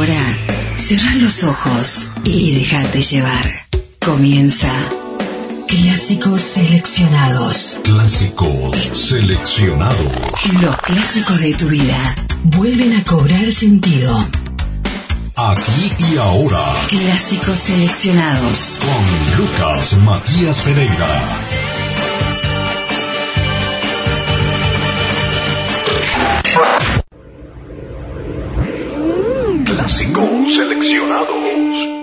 Ahora, cierra los ojos y déjate llevar. Comienza Clásicos Seleccionados. Clásicos Seleccionados. Los clásicos de tu vida vuelven a cobrar sentido. Aquí y ahora. Clásicos Seleccionados. Con Lucas Matías Pereira. Clásicos seleccionados.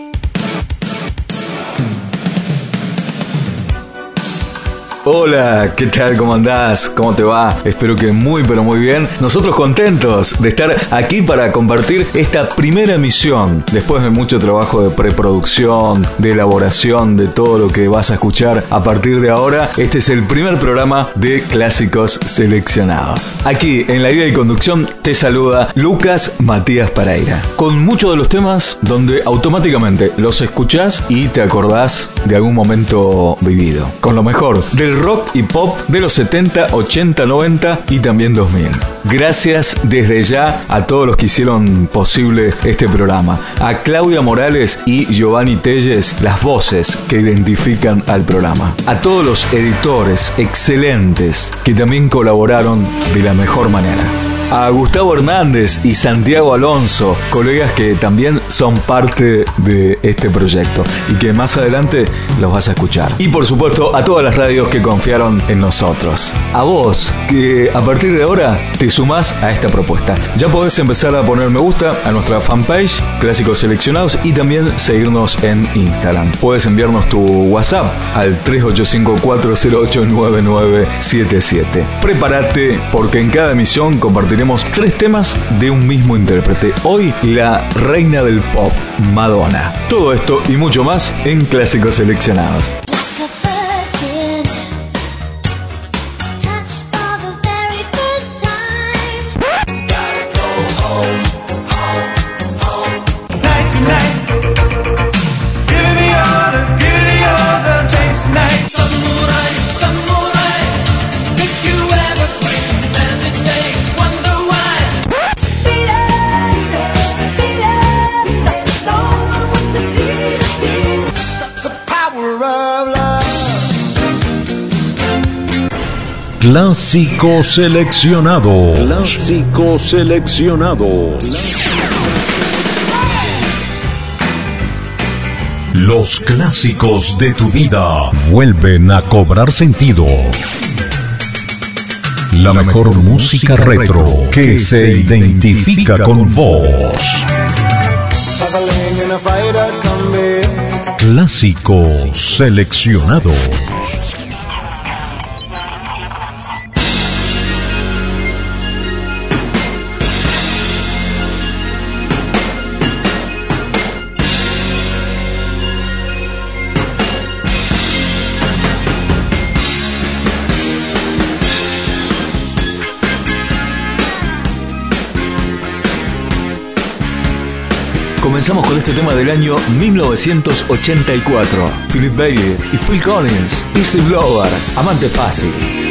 Hola, ¿qué tal? ¿Cómo andás? ¿Cómo te va? Espero que muy pero muy bien. Nosotros contentos de estar aquí para compartir esta primera emisión. Después de mucho trabajo de preproducción, de elaboración de todo lo que vas a escuchar a partir de ahora, este es el primer programa de clásicos seleccionados. Aquí en la idea y conducción te saluda Lucas Matías Pereira. Con muchos de los temas donde automáticamente los escuchás y te acordás de algún momento vivido. Con lo mejor del rock y pop de los 70, 80, 90 y también 2000. Gracias desde ya a todos los que hicieron posible este programa. A Claudia Morales y Giovanni Telles, las voces que identifican al programa. A todos los editores excelentes que también colaboraron de la mejor manera a Gustavo Hernández y Santiago Alonso, colegas que también son parte de este proyecto y que más adelante los vas a escuchar. Y por supuesto a todas las radios que confiaron en nosotros. A vos, que a partir de ahora te sumás a esta propuesta. Ya podés empezar a poner me gusta a nuestra fanpage, Clásicos Seleccionados, y también seguirnos en Instagram. Puedes enviarnos tu WhatsApp al 3854089977. Prepárate porque en cada emisión compartiremos tenemos tres temas de un mismo intérprete. Hoy, la reina del pop, Madonna. Todo esto y mucho más en Clásicos Seleccionados. Clásico seleccionado. Clásico seleccionado. Los clásicos de tu vida vuelven a cobrar sentido. La mejor música retro que se identifica con vos. Clásicos seleccionados. Comenzamos con este tema del año 1984. Philip Bailey y Phil Collins, Easy Blower, Amante Fácil.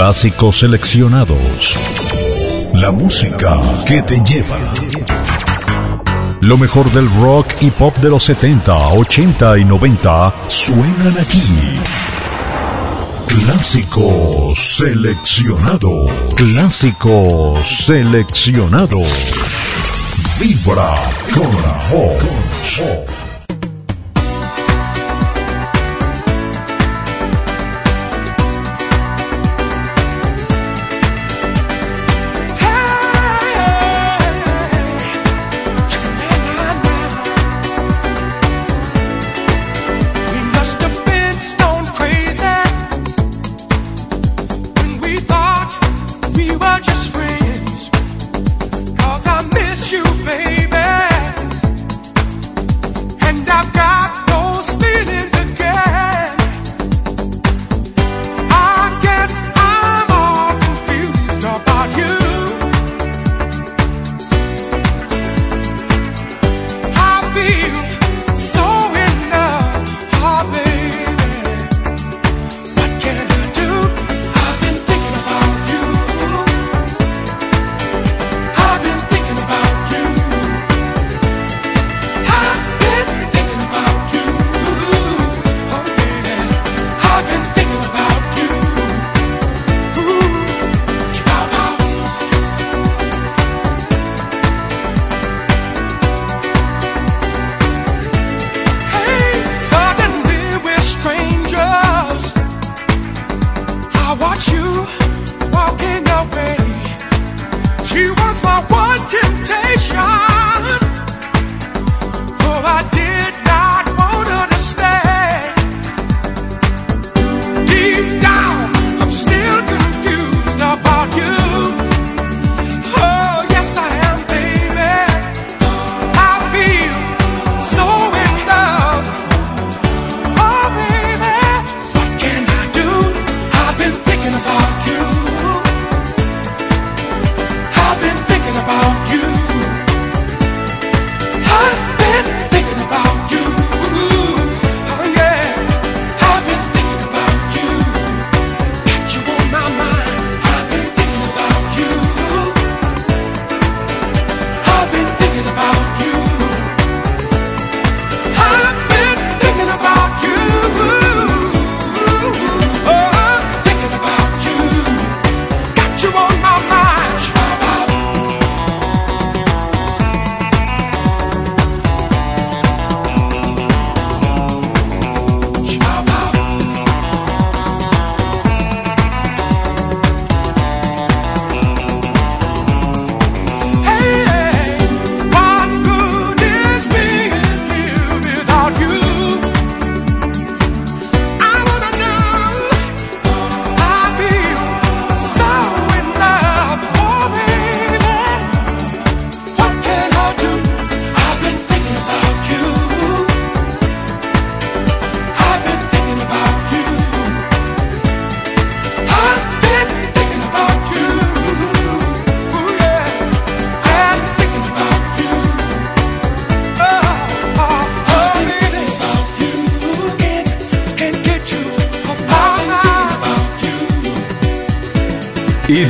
Clásicos seleccionados. La música que te lleva. Lo mejor del rock y pop de los 70, 80 y 90 suenan aquí. Clásicos seleccionados. Clásicos seleccionados. Vibra con voz.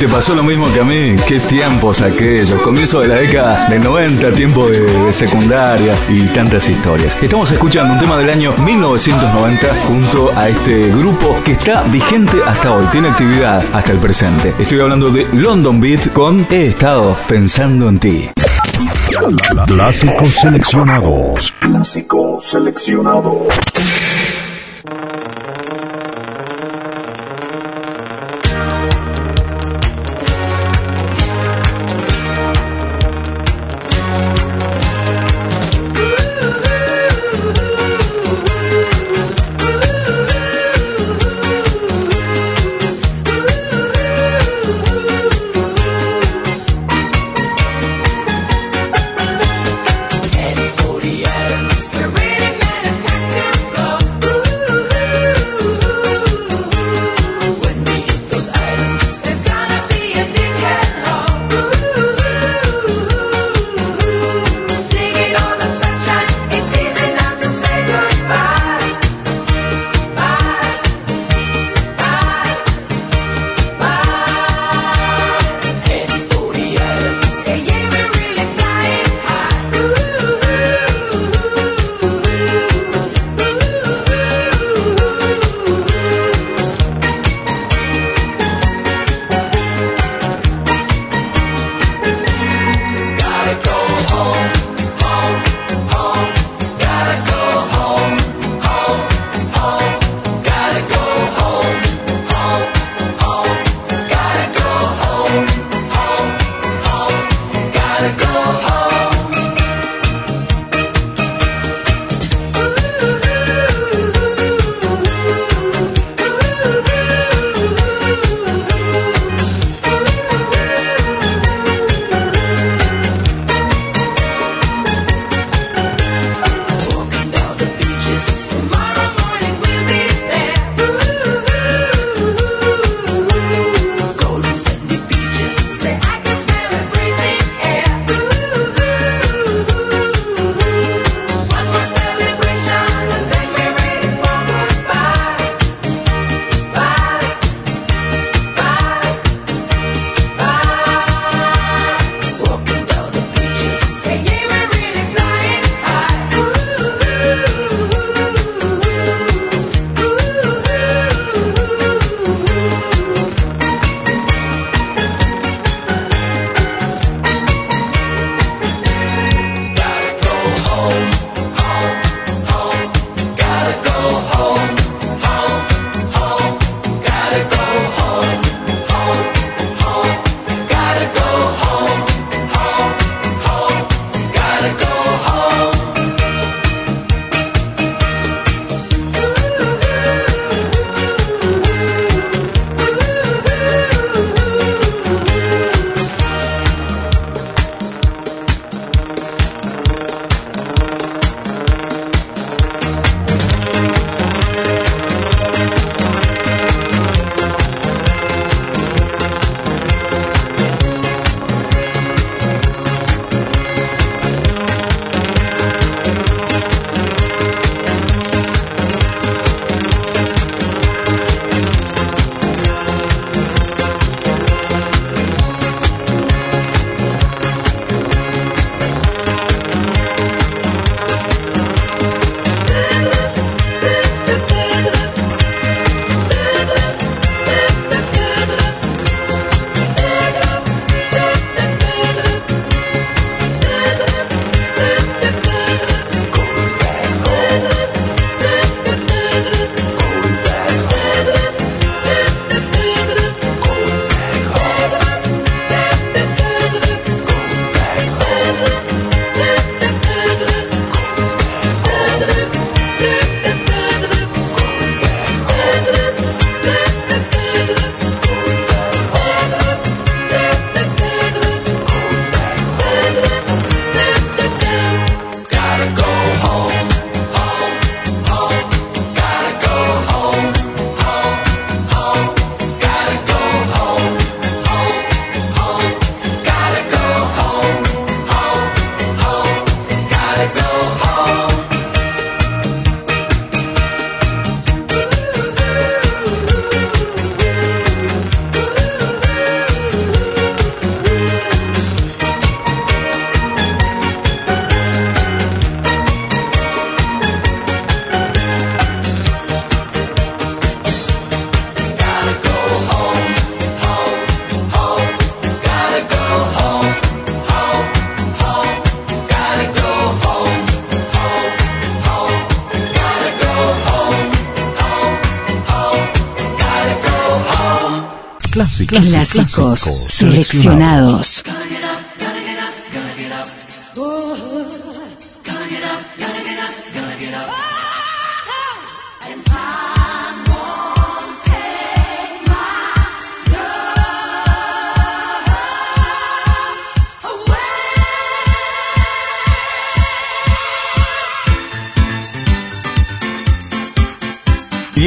Te pasó lo mismo que a mí. Qué tiempos aquellos. Comienzo de la década del 90, tiempo de, secundaria y tantas historias. Estamos escuchando un tema del año 1990 junto a este grupo que está vigente hasta hoy. Tiene actividad hasta el presente. Estoy hablando de London Beat con He estado pensando en ti. Clásicos seleccionados. Clásicos seleccionados.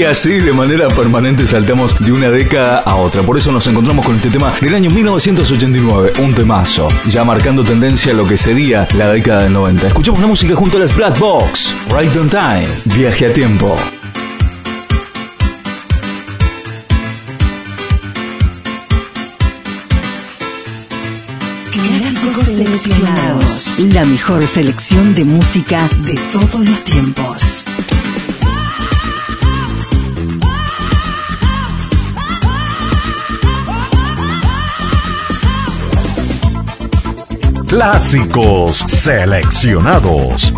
Así de manera permanente saltamos de una década a otra. Por eso nos encontramos con este tema del año 1989, un temazo, ya marcando tendencia a lo que sería la década del 90. Escuchamos la música junto a las Black Box, Right on Time, Viaje a Tiempo. Clásicos seleccionados. La mejor selección de música de todos los tiempos. Clásicos seleccionados.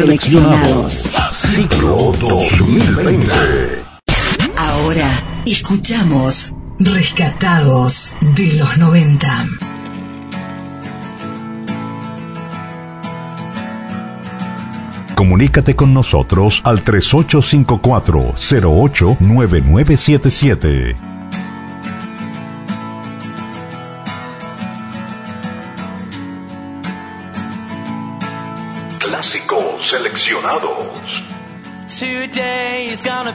seleccionados. Ciclo 2020. Ahora escuchamos Rescatados de los 90. Comunícate con nosotros al 3854 089977.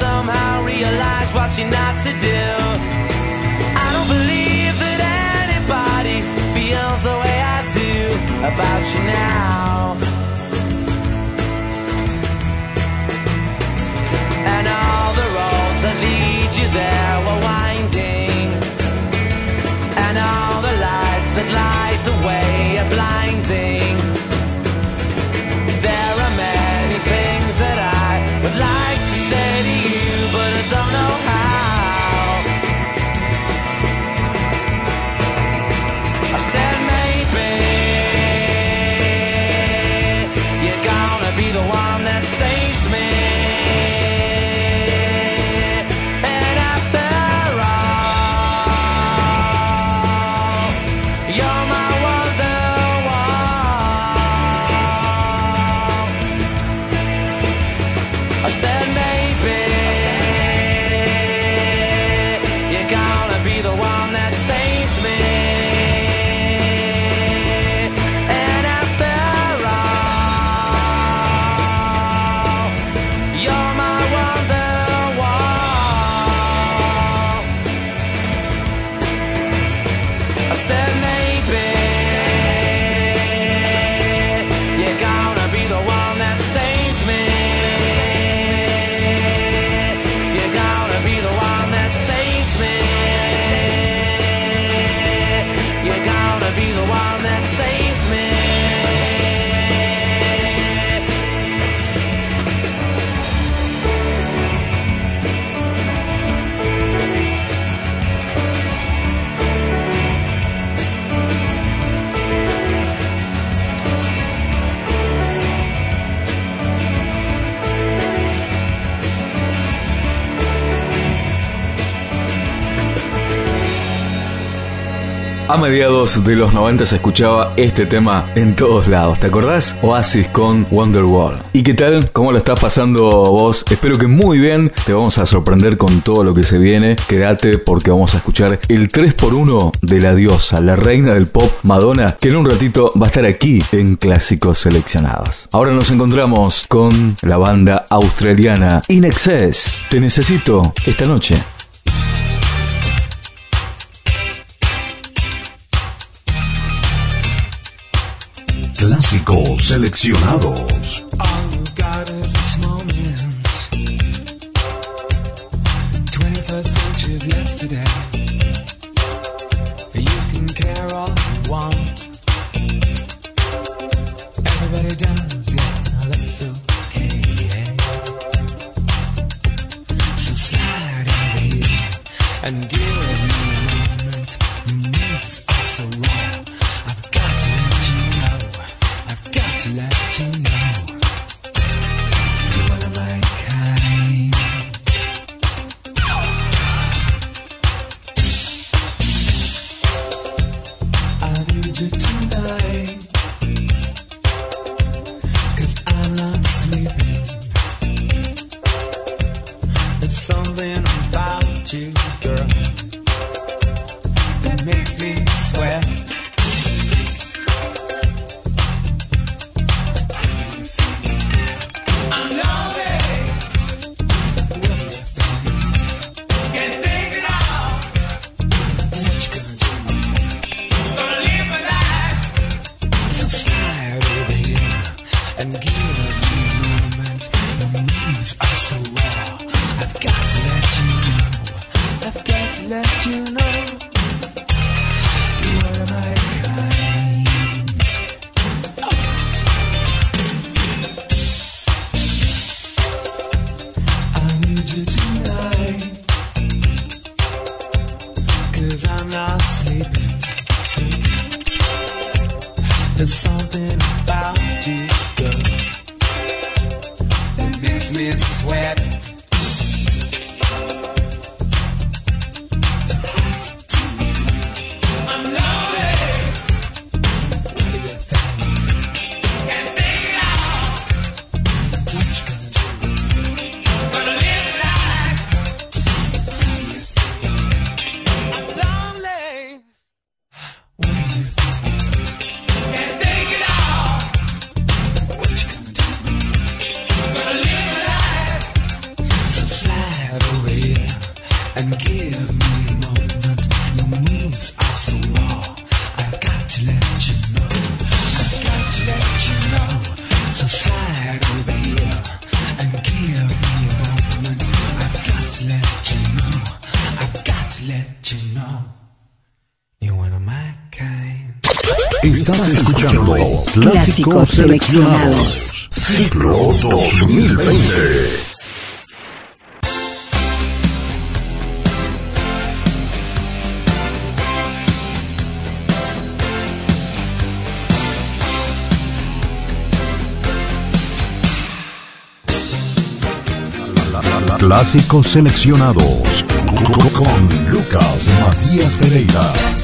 Somehow realized what you're not to do. I don't believe that anybody feels the way I do about you now. And all the roads that lead you there were winding. And all the lights that light A mediados de los 90 se escuchaba este tema en todos lados. ¿Te acordás? Oasis con Wonderwall. ¿Y qué tal? ¿Cómo lo estás pasando vos? Espero que muy bien. Te vamos a sorprender con todo lo que se viene. Quédate porque vamos a escuchar el 3x1 de la diosa, la reina del pop, Madonna, que en un ratito va a estar aquí en Clásicos Seleccionados. Ahora nos encontramos con la banda australiana In Excess. Te necesito esta noche. Clásicos seleccionados. and give me a moment. Your moves are so raw. I've got to let you know. I've got to let you know. So slide over here and give me a moment. I've got to let you know. I've got to let you know. You're one of my kind. Estás escuchando Clásicos Seleccionados, ciclo 2020. Clásicos seleccionados con Lucas Matías Pereira.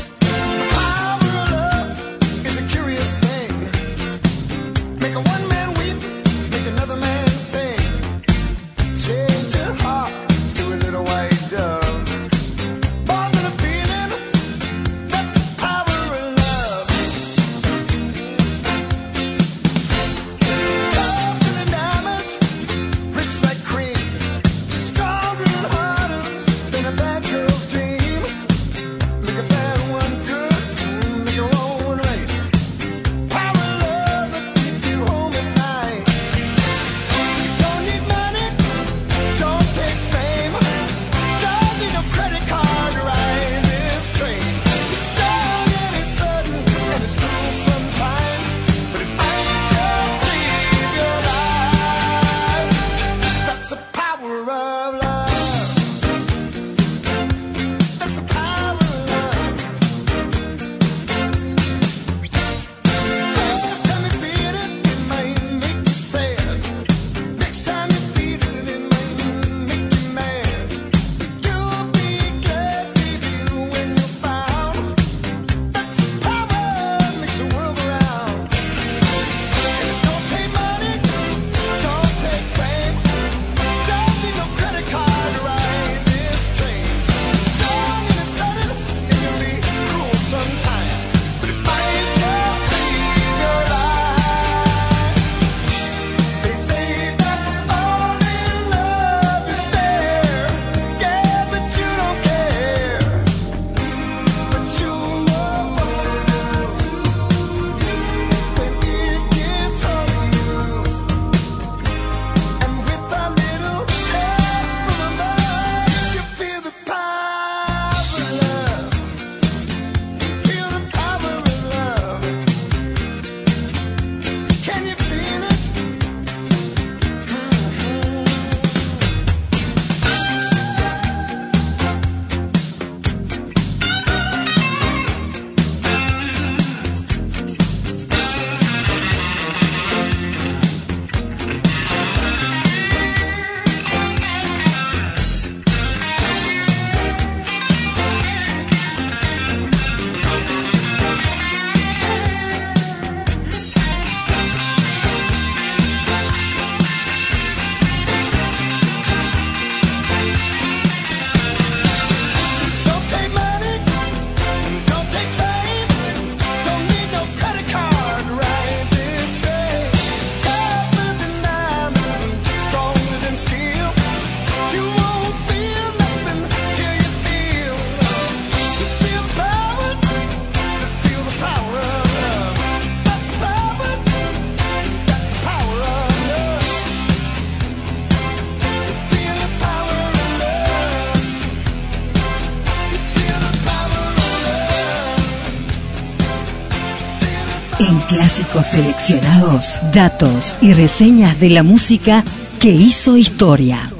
Clásicos seleccionados, datos y reseñas de la música que hizo historia.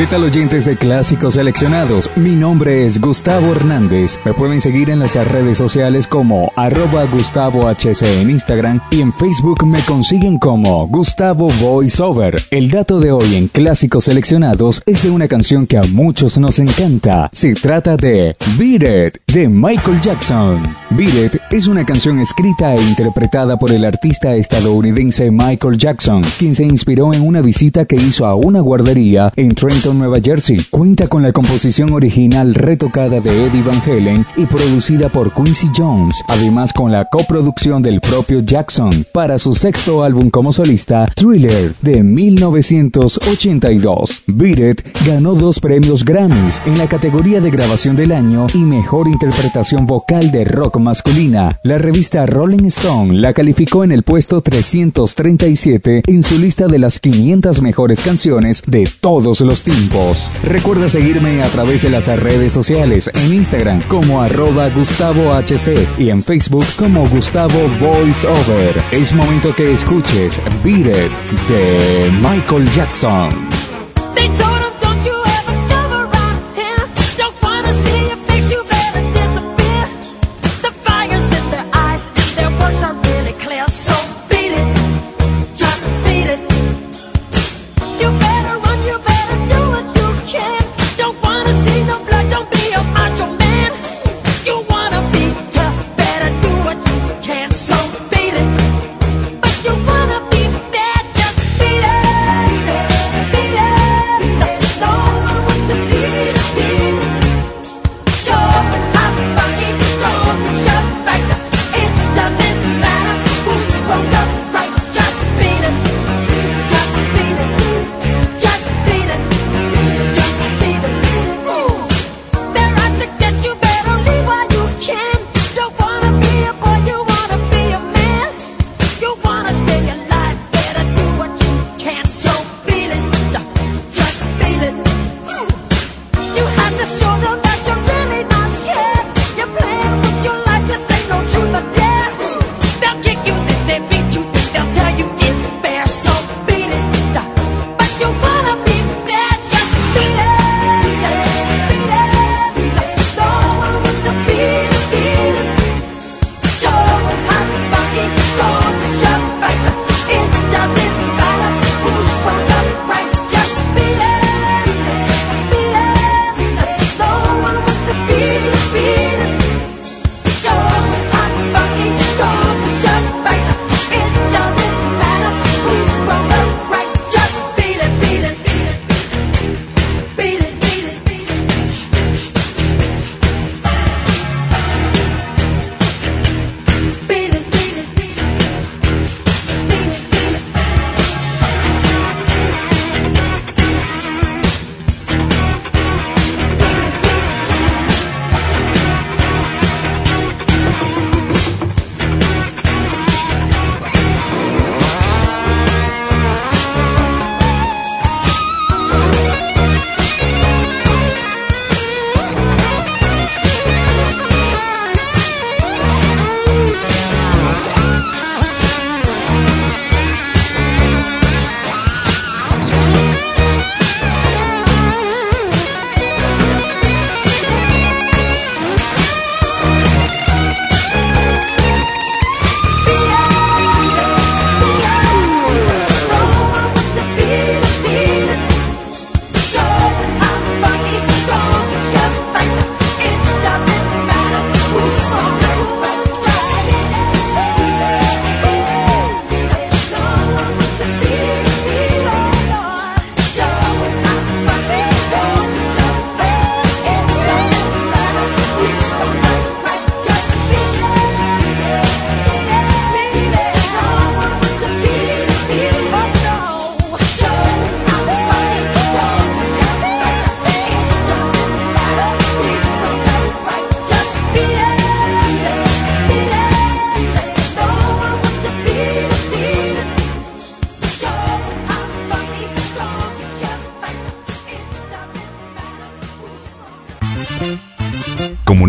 ¿Qué tal oyentes de Clásicos Seleccionados? Mi nombre es Gustavo Hernández. Me pueden seguir en las redes sociales como arroba GustavoHC en Instagram y en Facebook me consiguen como Gustavo VoiceOver. El dato de hoy en Clásicos Seleccionados es de una canción que a muchos nos encanta. Se trata de Beat de Michael Jackson. Beat es una canción escrita e interpretada por el artista estadounidense Michael Jackson, quien se inspiró en una visita que hizo a una guardería en Trenton Nueva Jersey. Cuenta con la composición original retocada de Eddie Van Halen y producida por Quincy Jones, además con la coproducción del propio Jackson para su sexto álbum como solista, Thriller, de 1982. Beat ganó dos premios Grammys en la categoría de grabación del año y mejor interpretación vocal de rock masculina. La revista Rolling Stone la calificó en el puesto 337 en su lista de las 500 mejores canciones de todos los tiempos. Recuerda seguirme a través de las redes sociales, en Instagram como arroba GustavoHC y en Facebook como Gustavo VoiceOver. Es momento que escuches Beat de Michael Jackson.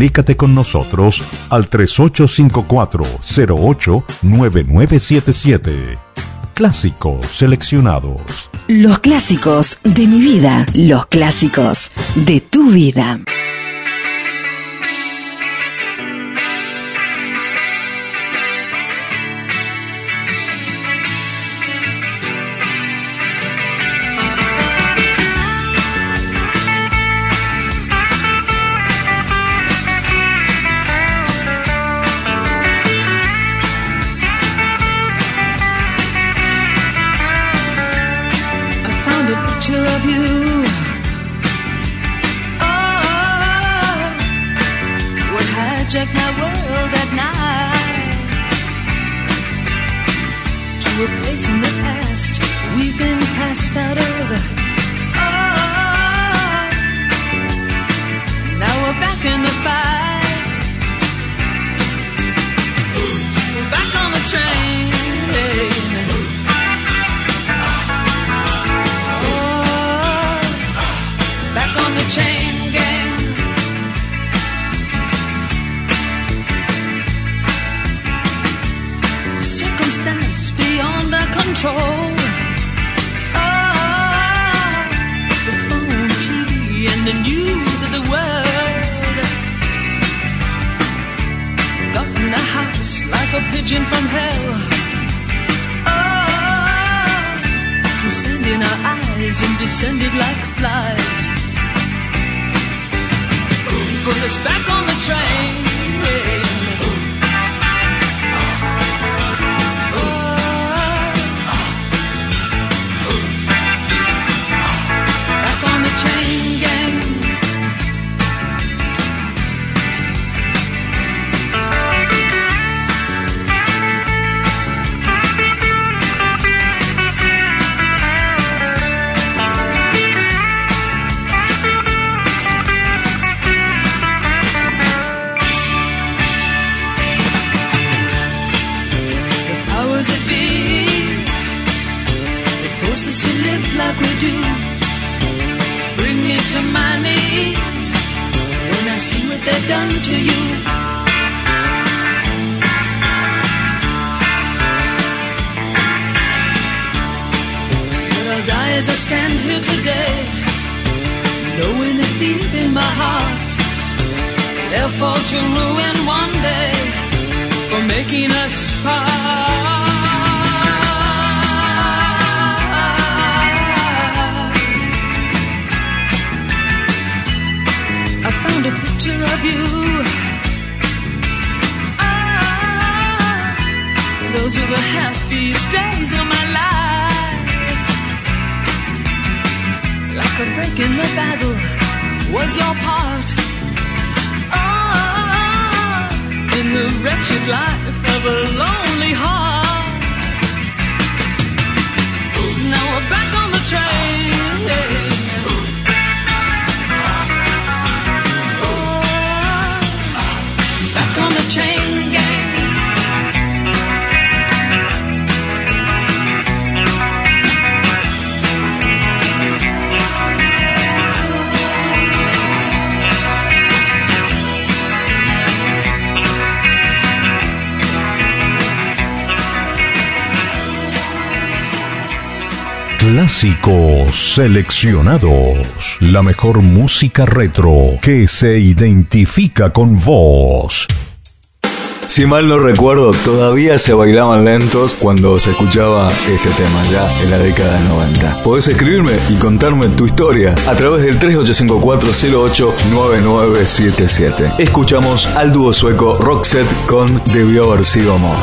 Comunícate con nosotros al 3854-089977. Clásicos seleccionados. Los clásicos de mi vida, los clásicos de tu vida. Clásicos seleccionados. La mejor música retro que se identifica con vos. Si mal no recuerdo, todavía se bailaban lentos cuando se escuchaba este tema, ya en la década del 90. Podés escribirme y contarme tu historia a través del 3854-089977. Escuchamos al dúo sueco Roxette con Debió haber sido amor.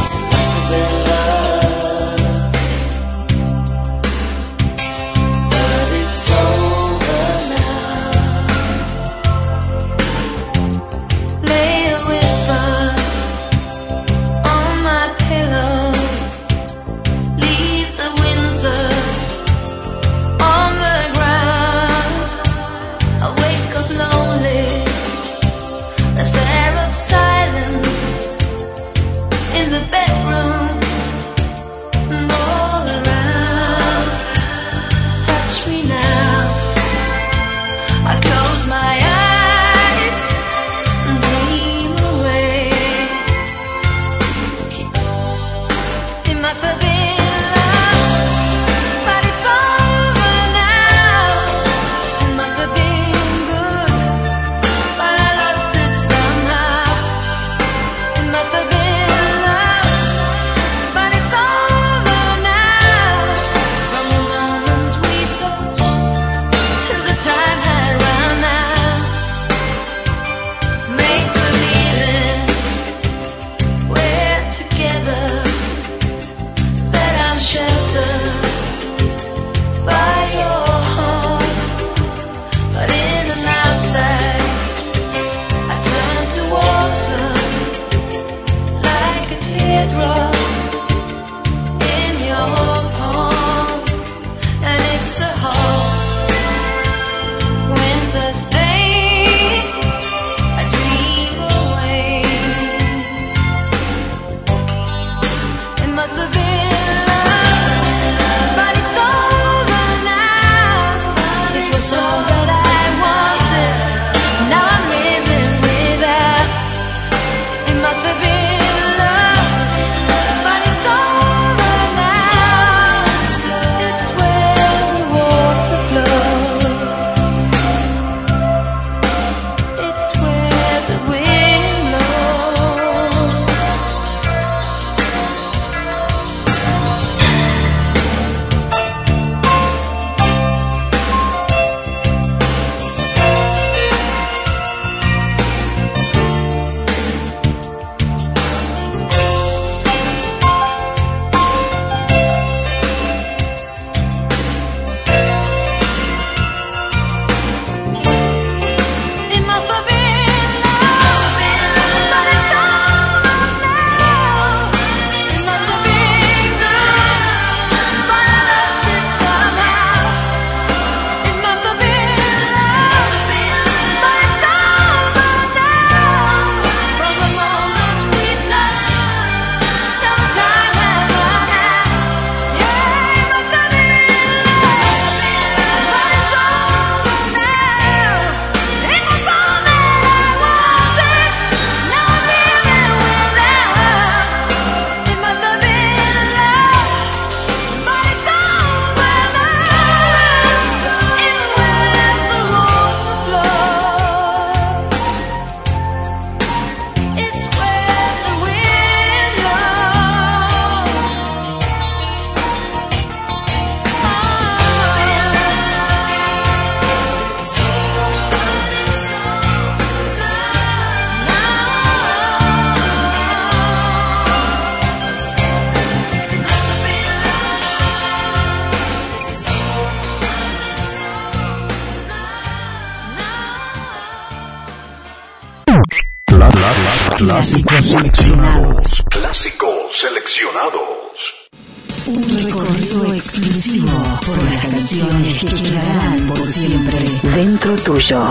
tuyo.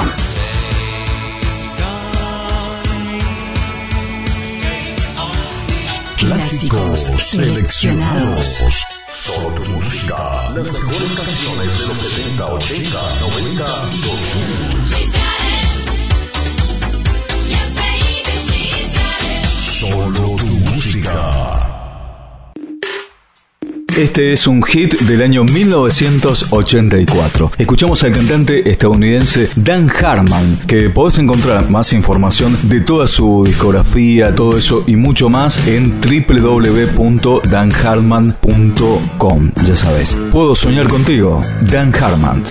Clásicos seleccionados. Solo tu música. Las mejores canciones de los 70, 80, 90 y 2000. Solo tu música. Este es un hit del año 1984. Escuchamos al cantante estadounidense Dan Harman, que podés encontrar más información de toda su discografía, todo eso y mucho más en www.danharman.com. Ya sabes, puedo soñar contigo, Dan Harman.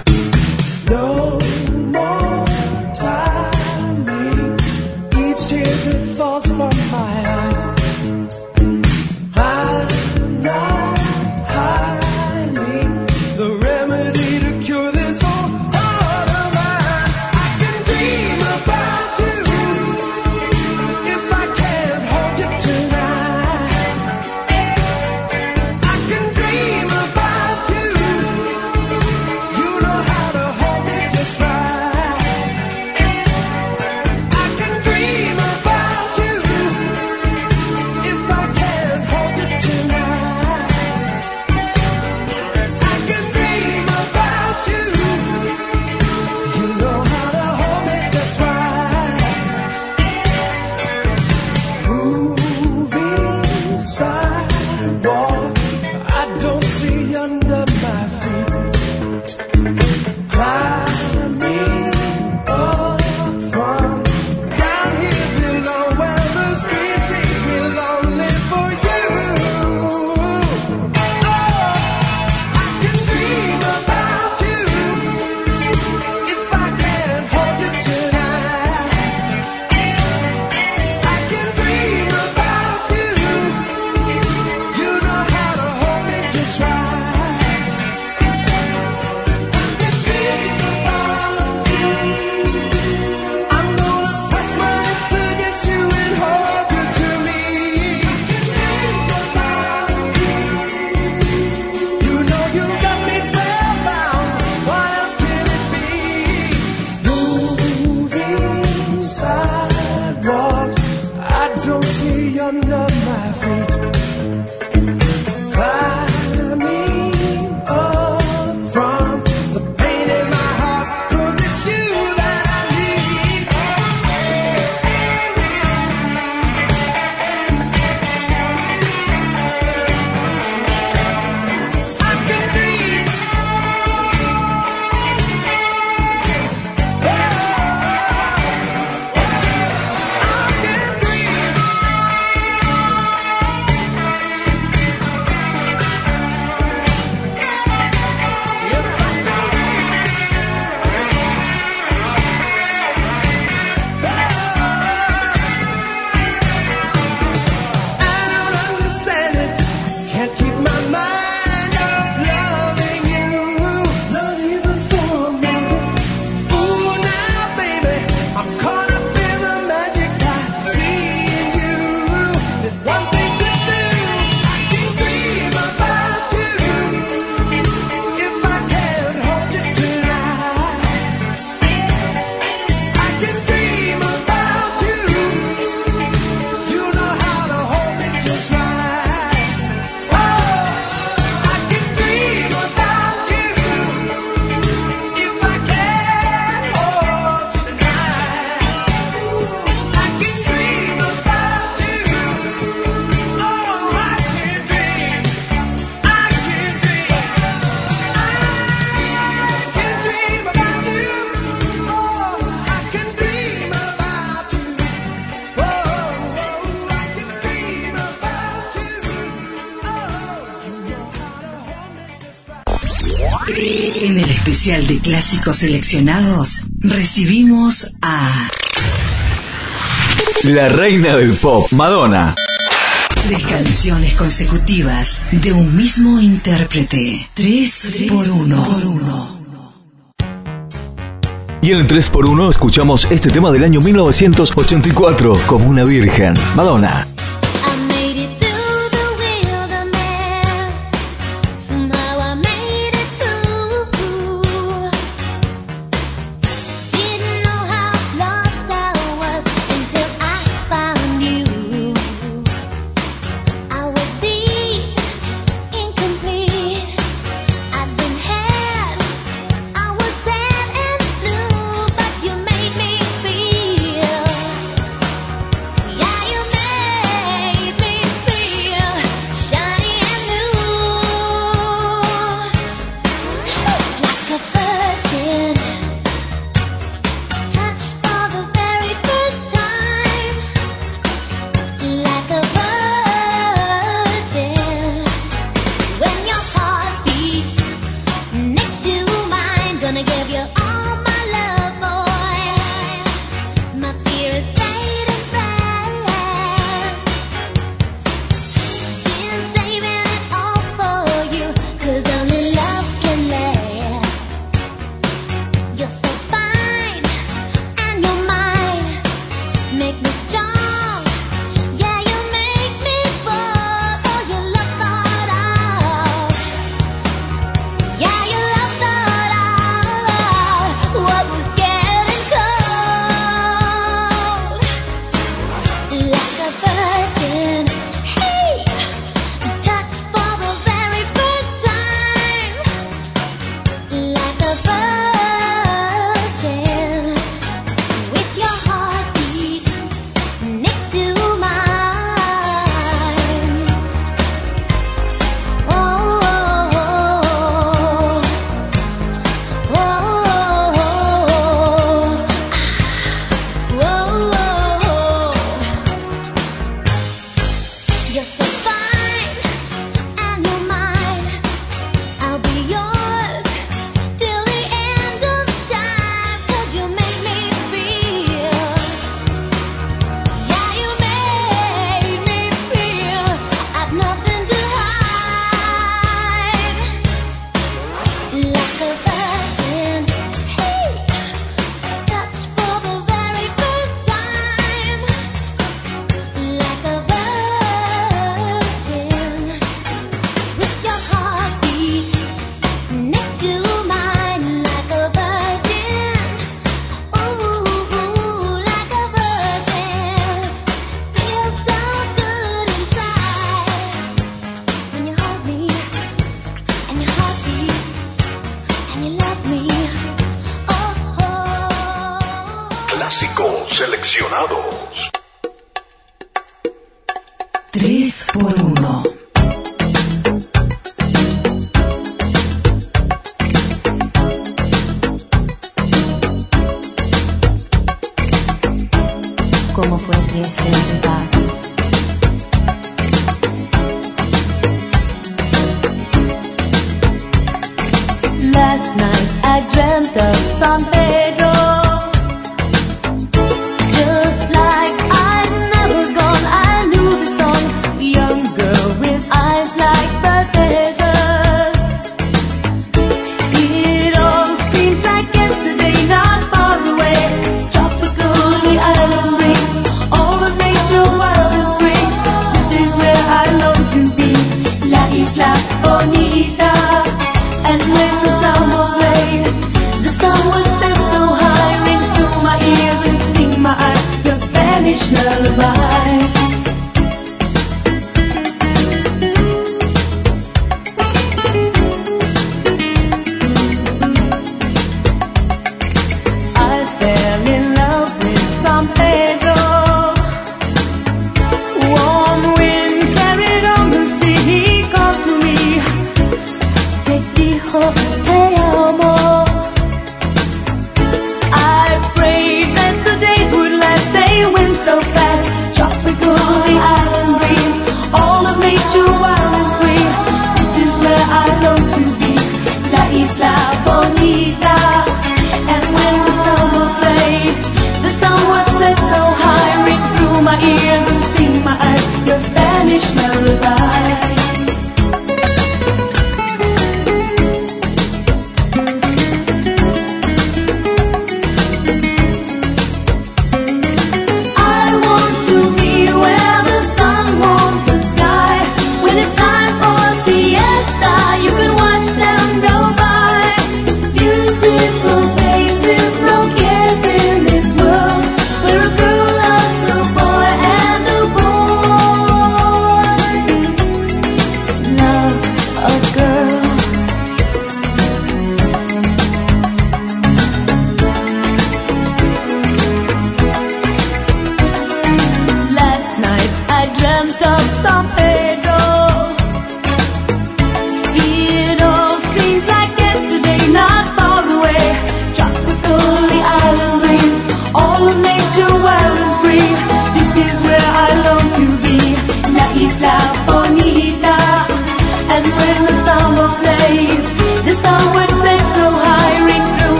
de clásicos seleccionados, recibimos a. La reina del pop, Madonna. Tres canciones consecutivas de un mismo intérprete. Tres, por uno. Y en el 3x1 escuchamos este tema del año 1984, Como una Virgen, Madonna. I dreamt of San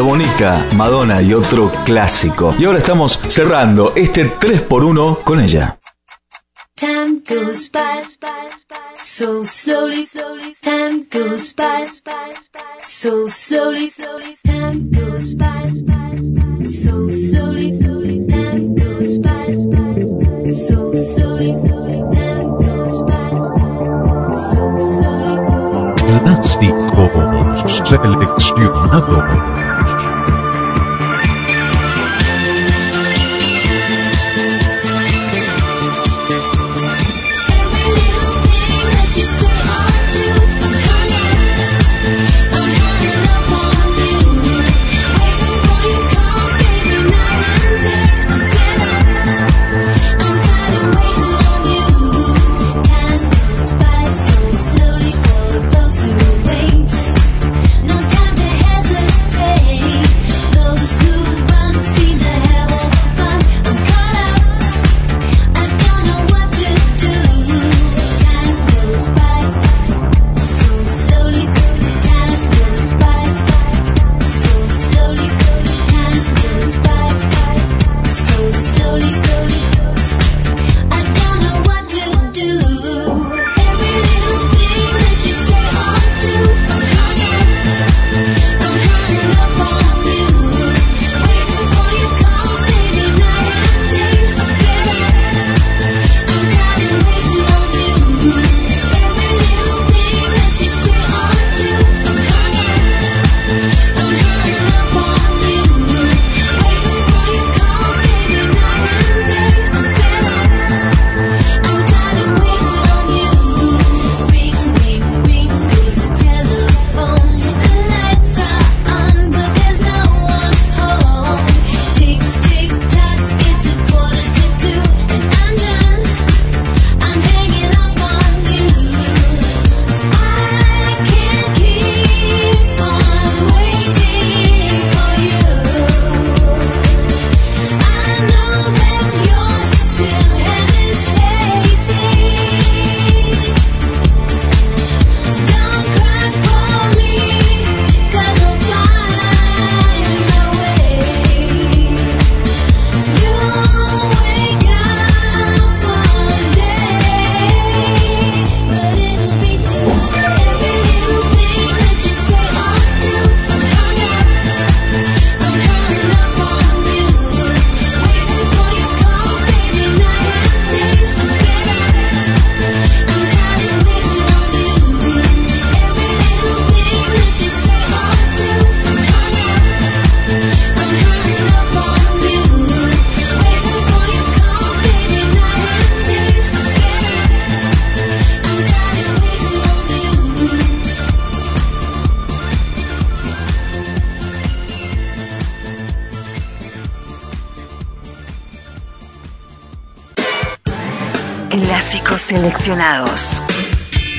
Isla Bonita, Madonna y otro clásico. Y ahora estamos cerrando este 3x1 con ella. Time goes by so slowly. Time goes by so slowly. Time goes by so slowly. Time goes by so slowly. Time goes by so slowly. Clásicos seleccionados. Clásicos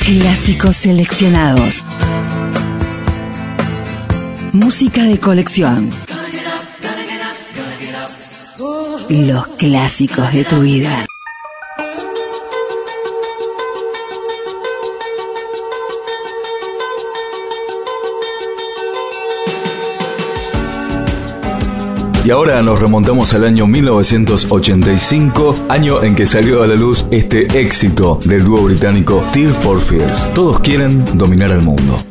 Clásicos seleccionados. Música de colección. Los clásicos de tu vida. Y ahora nos remontamos al año 1985, año en que salió a la luz este éxito del dúo británico Tear for Fears. Todos quieren dominar el mundo.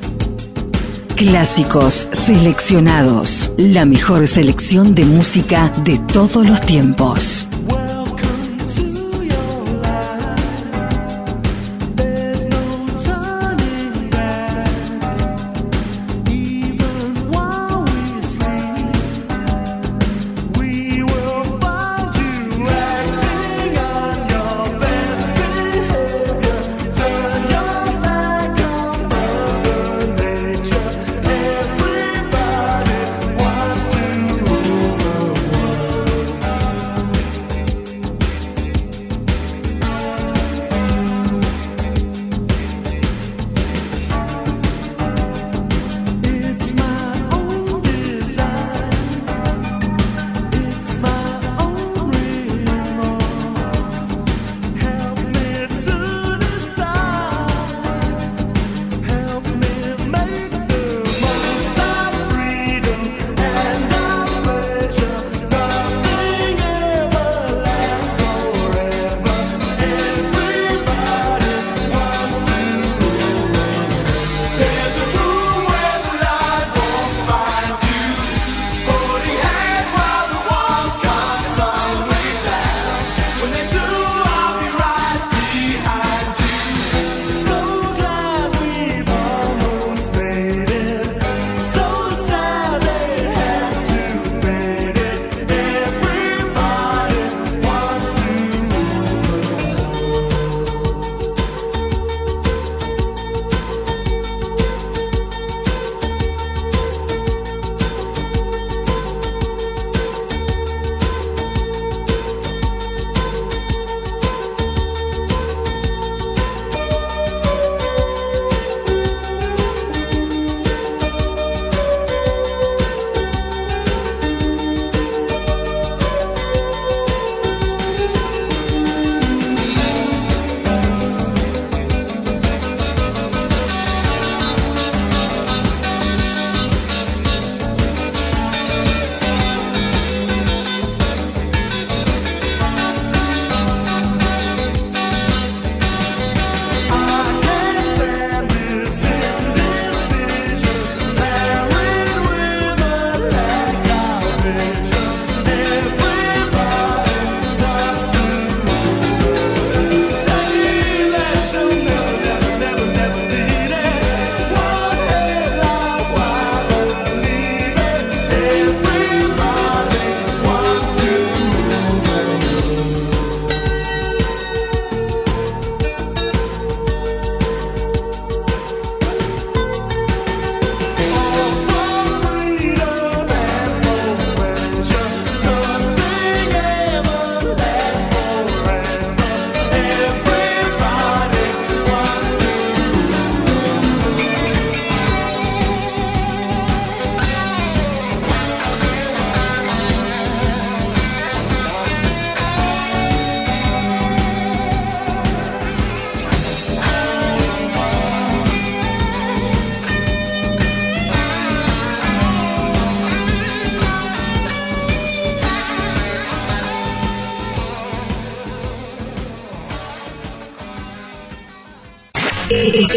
Clásicos seleccionados. La mejor selección de música de todos los tiempos.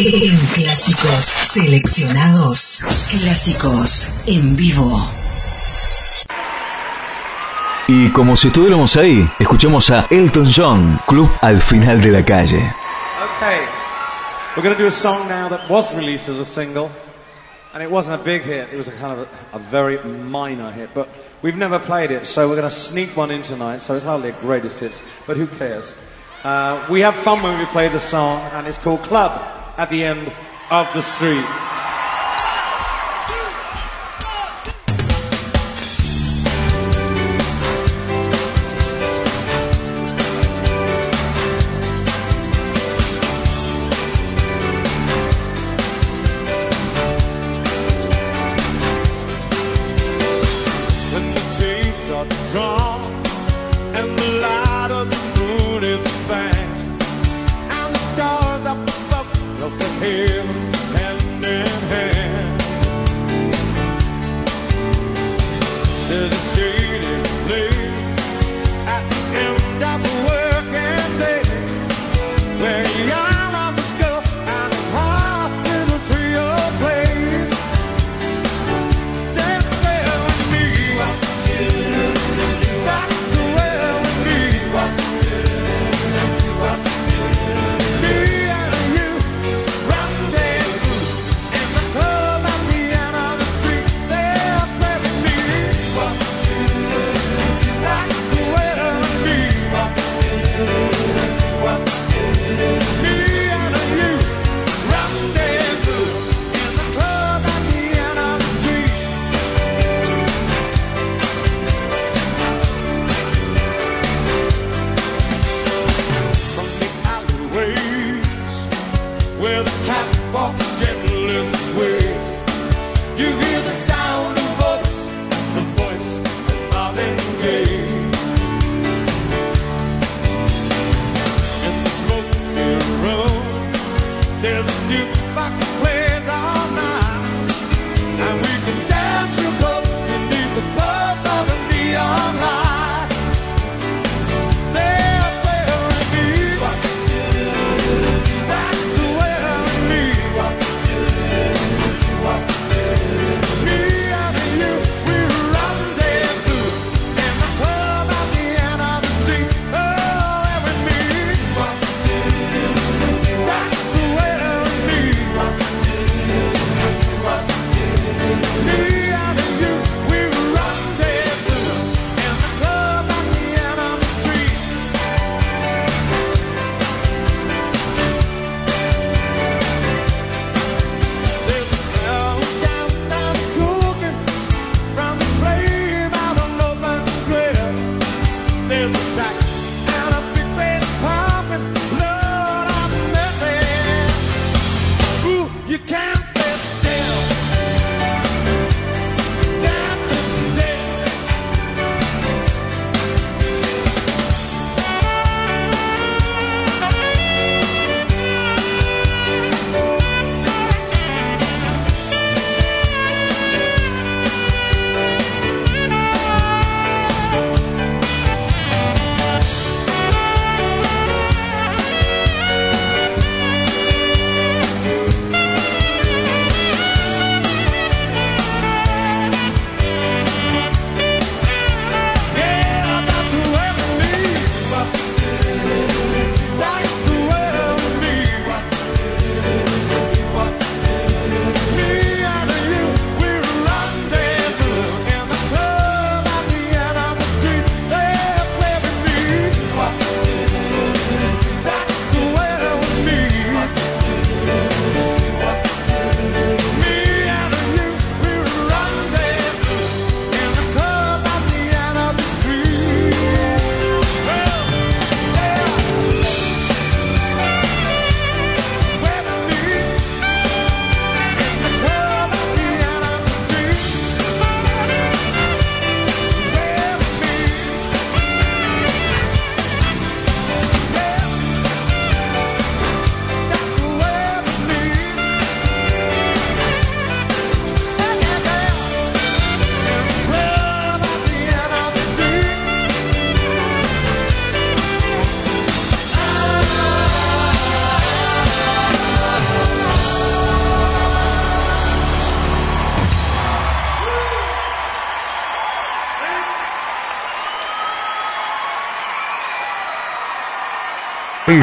En clásicos seleccionados. Clásicos en vivo. Y como si estuviéramos ahí, escuchemos a Elton John, Club al final de la calle. Okay, we're going to do a song now that was released as a single, and it wasn't a big hit. It was a kind of a, a very minor hit, but we've never played it, so we're going to sneak one in tonight. So it's hardly a greatest hits, but who cares? Uh, we have fun when we play the song, and it's called Club at the End of the Street.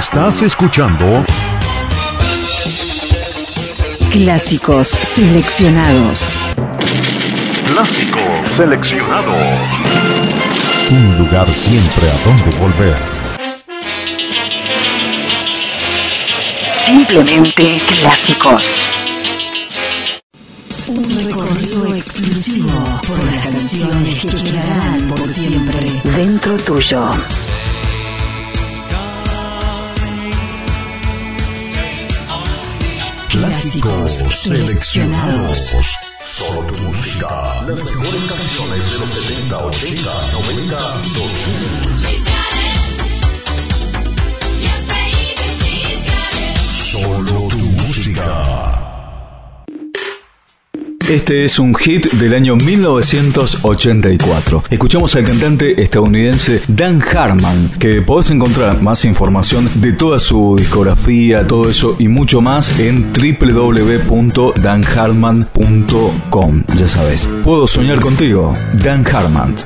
Estás escuchando Clásicos Seleccionados. Clásicos Seleccionados. Un lugar siempre a donde volver. Simplemente clásicos. Un recorrido exclusivo por las canciones que quedarán por siempre dentro tuyo. clásicos seleccionados. Solo tu música, las mejores canciones de los 70, 80, 90 y 2000. Solo tu música. Este es un hit del año 1984. Escuchamos al cantante estadounidense Dan Harman, que podés encontrar más información de toda su discografía, todo eso y mucho más en www.danharman.com. Ya sabes, puedo soñar contigo, Dan Harman.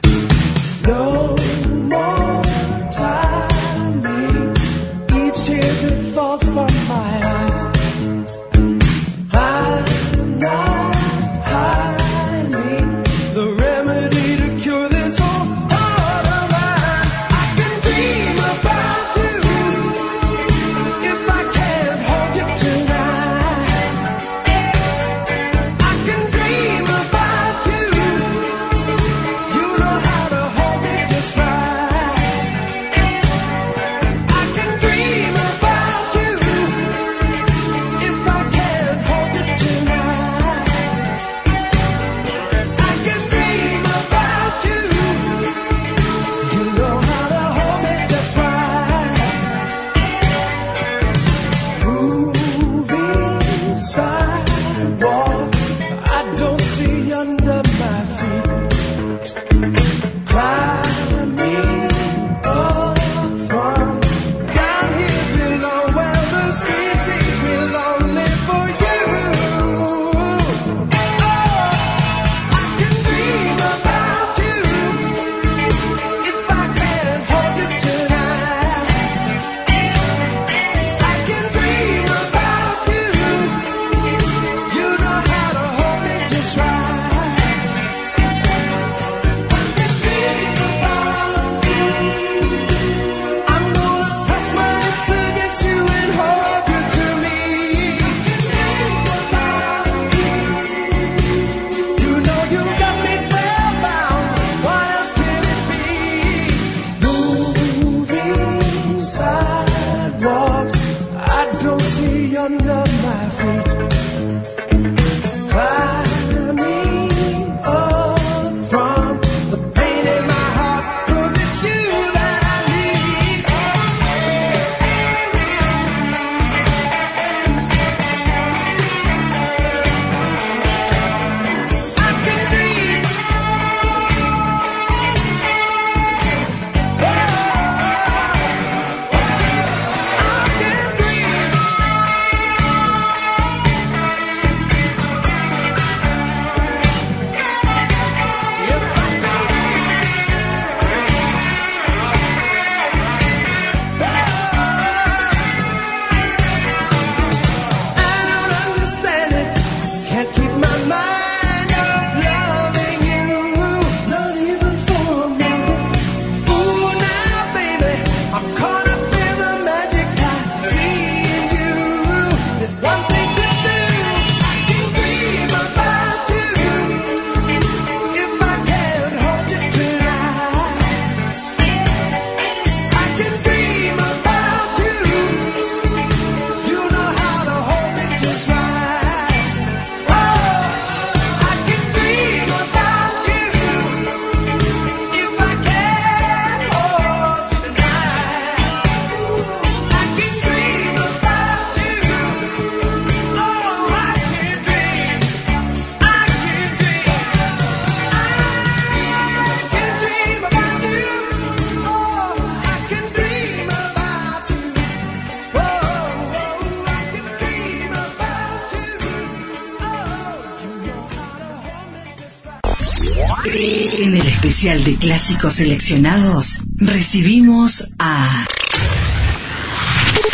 de clásicos seleccionados, recibimos a...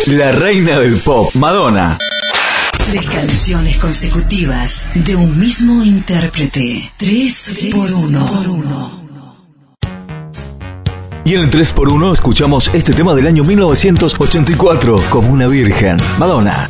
La reina del pop, Madonna. Tres canciones consecutivas de un mismo intérprete. Tres, por uno. Por uno. Y en el 3x1 escuchamos este tema del año 1984, Como una Virgen, Madonna.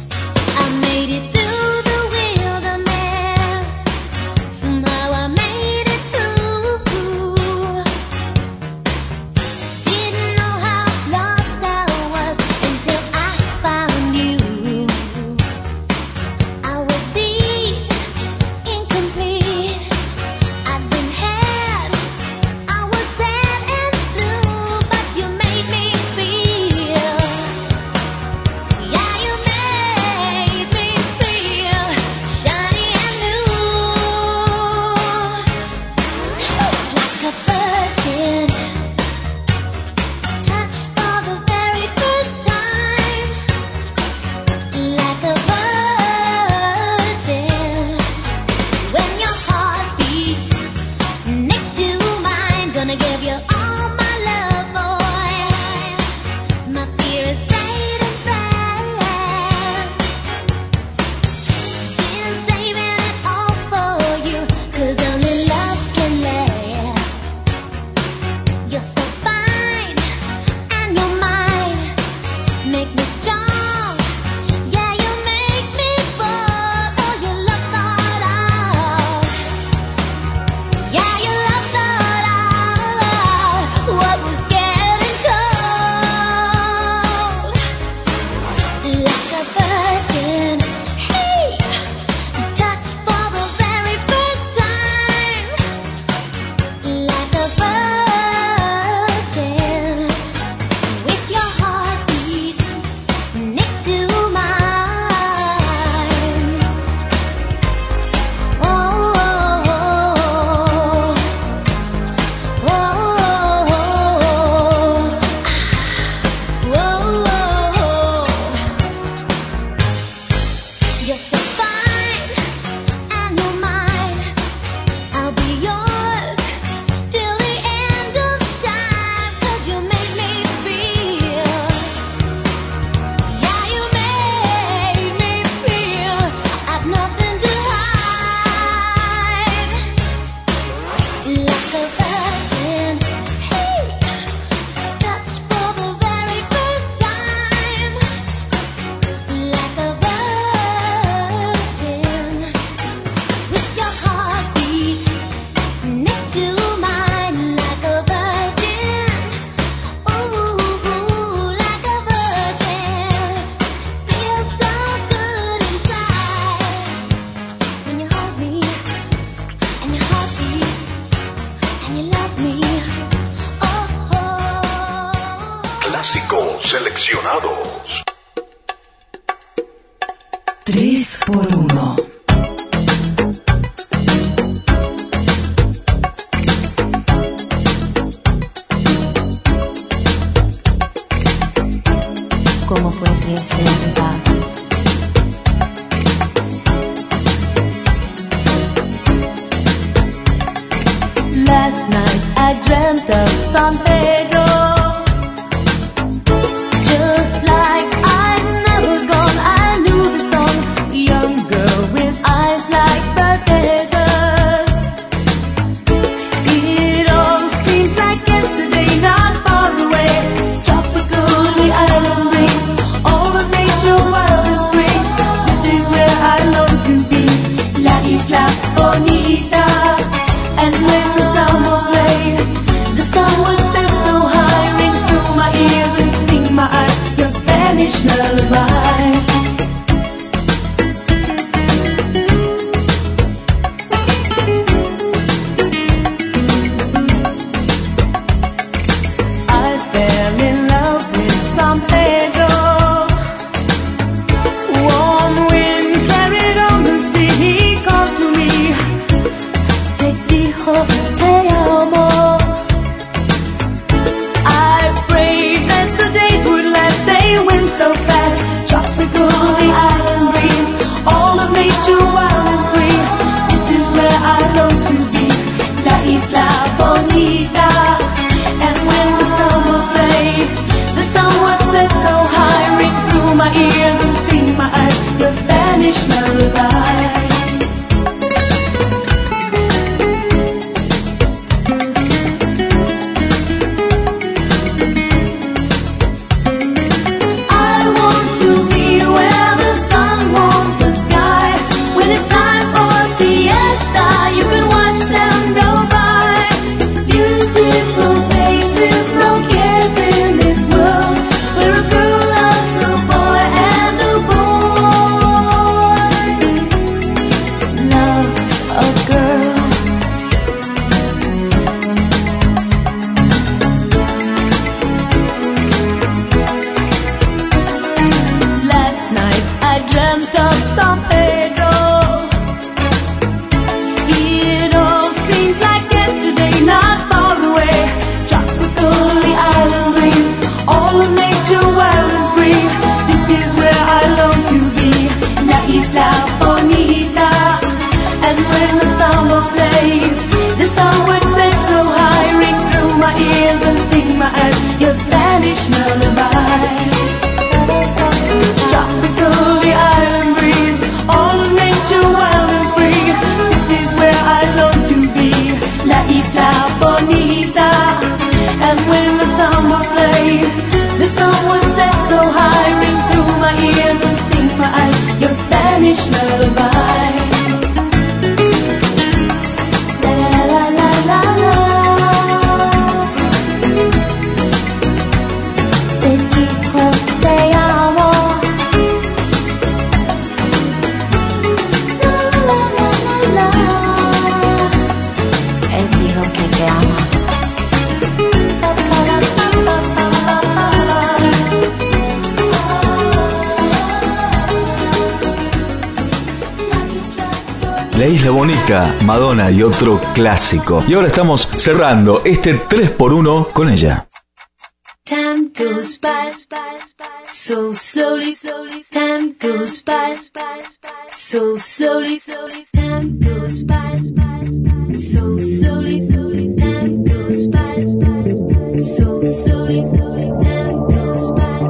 My. Y ahora estamos cerrando este 3x1 con ella. Time goes by, so slowly, time goes by, so slowly, time goes by, so slowly, time goes by, so slowly, time goes by,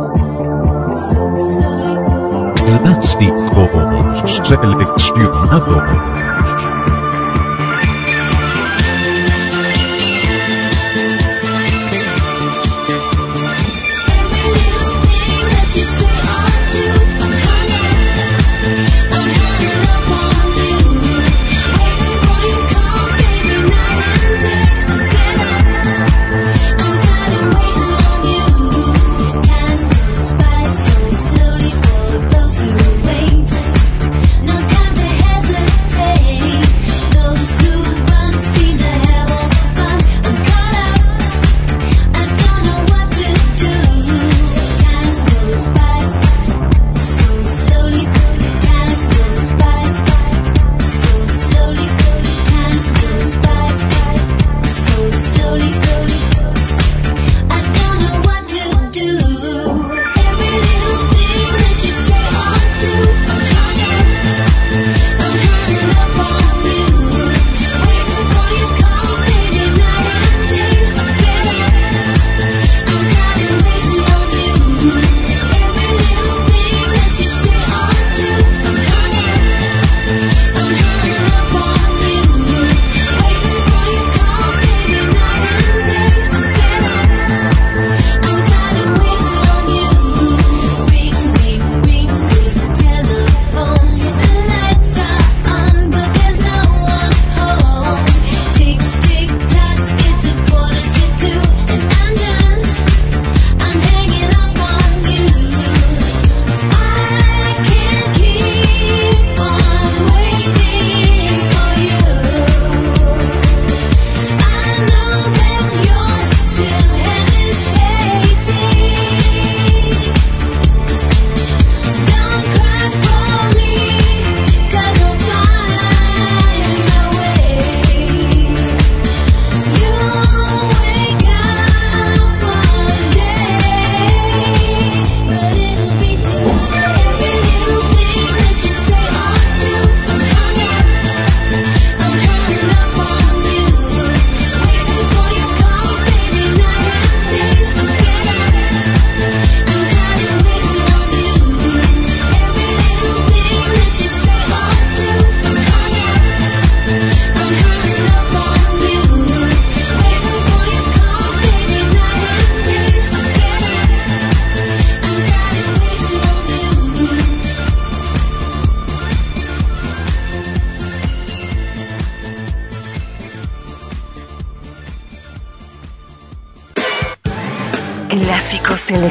so slowly. Seleccionado.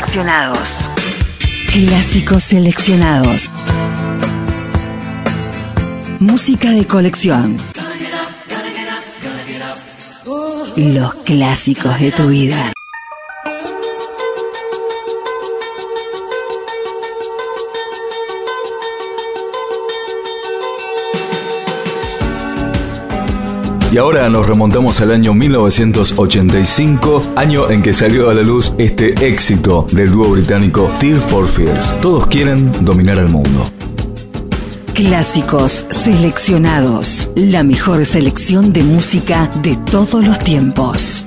seleccionados. Clásicos seleccionados. Música de colección. Los clásicos de tu vida. Y ahora nos remontamos al año 1985, año en que salió a la luz este éxito del dúo británico Tear for Fears. Todos quieren dominar el mundo. Clásicos seleccionados. La mejor selección de música de todos los tiempos.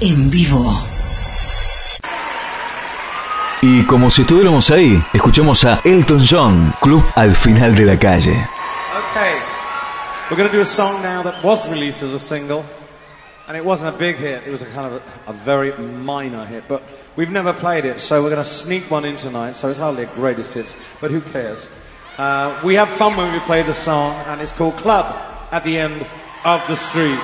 En vivo. Y como si estuviéramos ahí, escuchamos a Elton John, Club al final de la calle. Okay, we're going to do a song now that was released as a single, and it wasn't a big hit. It was a kind of a, a very minor hit, but we've never played it, so we're going to sneak one in tonight. So it's hardly a greatest hits, but who cares? Uh, we have fun when we play the song, and it's called Club at the End of the Street.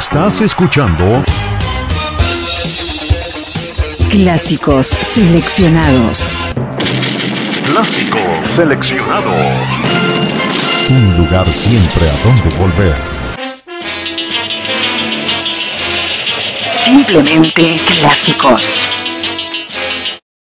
Estás escuchando Clásicos seleccionados. Clásicos Seleccionados. Un lugar siempre a donde volver. Simplemente clásicos.